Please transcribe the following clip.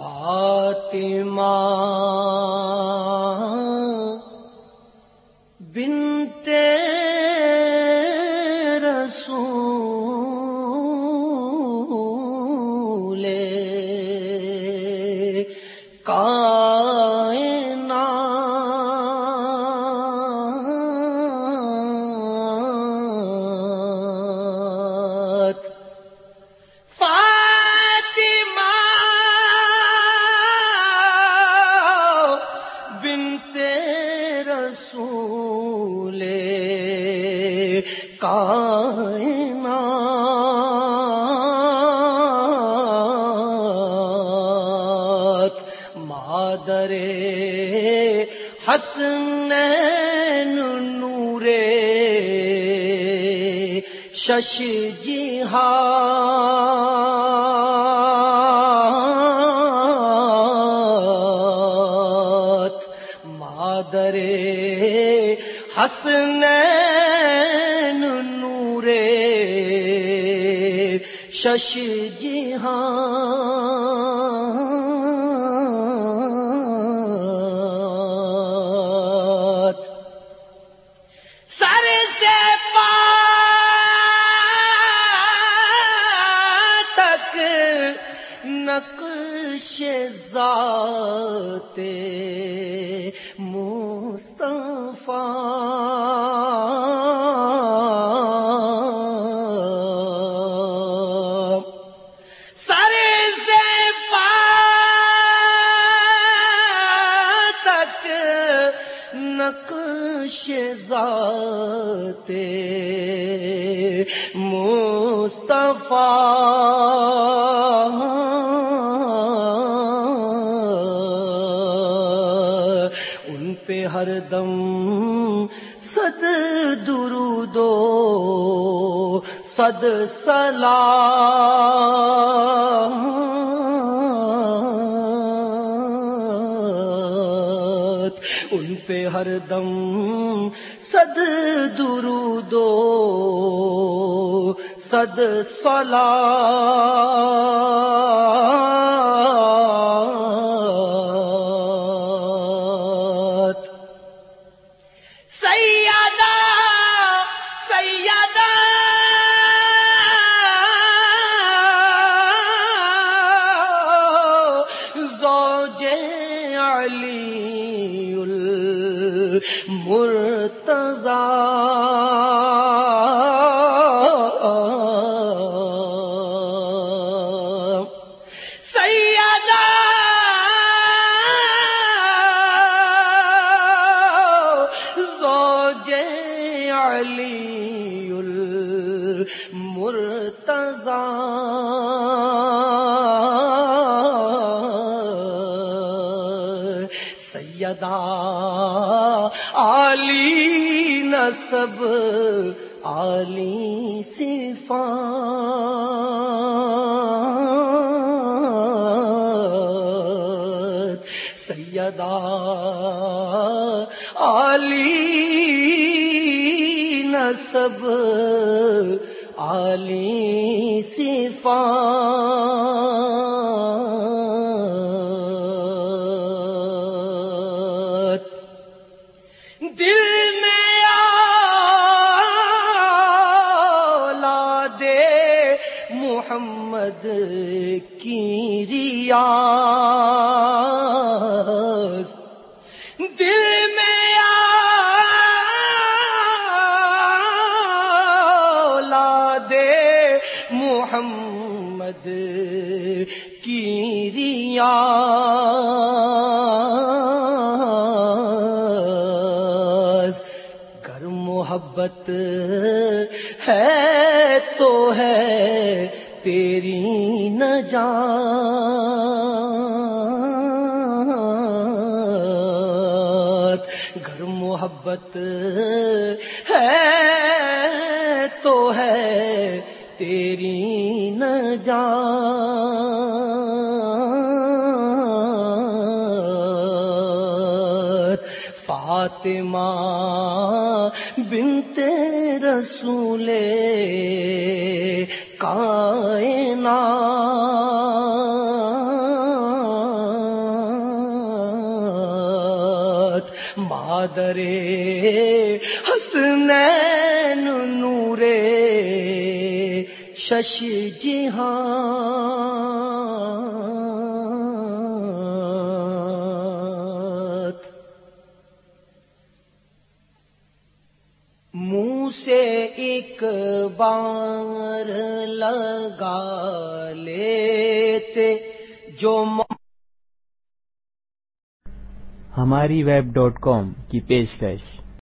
فاطمہ بنت رسول کا کائنات مادر حسنین نور شش جہاد مادر حسنین شش جہاد سر سے پا تک نقش ذات مصطفیٰ۔ ذات مصطفیٰ ان پہ ہر دم صد درودو صد سلام۔ ان پہ ہر دم صد درودو صد سلام سیدہ سیدہ زوج علی المرتضی سیدہ زوج علی المرتضی علی نسب علی صفات۔ سیدہ علی نسب علی صفات۔ محمد کی ریاض۔ دل میں اولاد محمد کی ریاض۔ گر محبت ہے تو ہے تیری نہ گر محبت ہے تو ہے تیری نہ فاطمہ بنت رسول کائنات۔ مادر حسنین نورے شش جہاں۔ ایک بار لگا لیتے جو ہماری ویب ڈاٹ کام کی پیشکش۔